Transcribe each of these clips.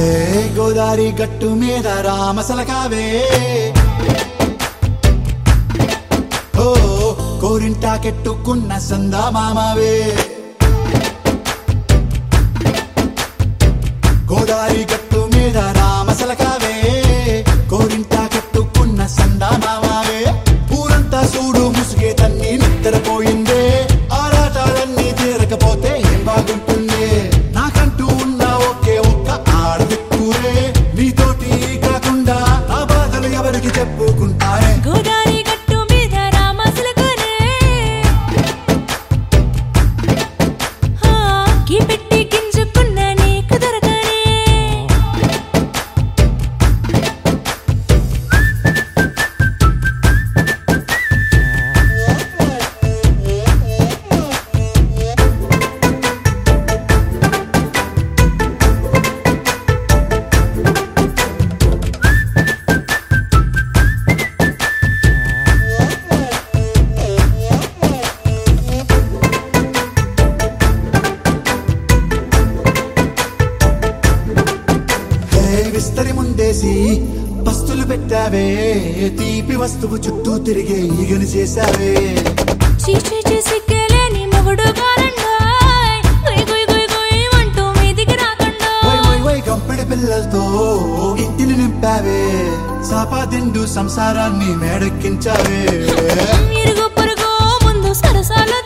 హే గోదారి గట్టు మీద రామసలకావే ఓ కోరింటా కెట్టుకున్న సందా మామావే. గోదారి గట్టు మీద చేసి పస్తులు పెట్టావే తీపి వస్తువు చుట్టూ తిరిగే ఈగలు చేశావే. పిల్లలతో సాపాదిండు సంసారాన్ని మేడెక్కించావే. ముందు సరసాలు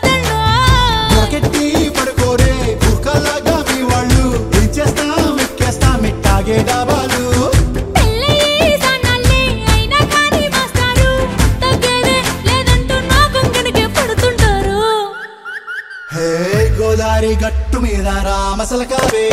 గోదారి గట్టు మీద రామసలకావే